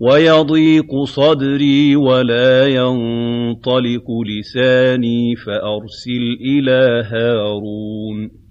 وَيَضِيقُ صَدْرِي وَلَا يَنطَلِقُ لِسَانِي فَأَرْسِلْ إِلَىٰ هَارُونَ.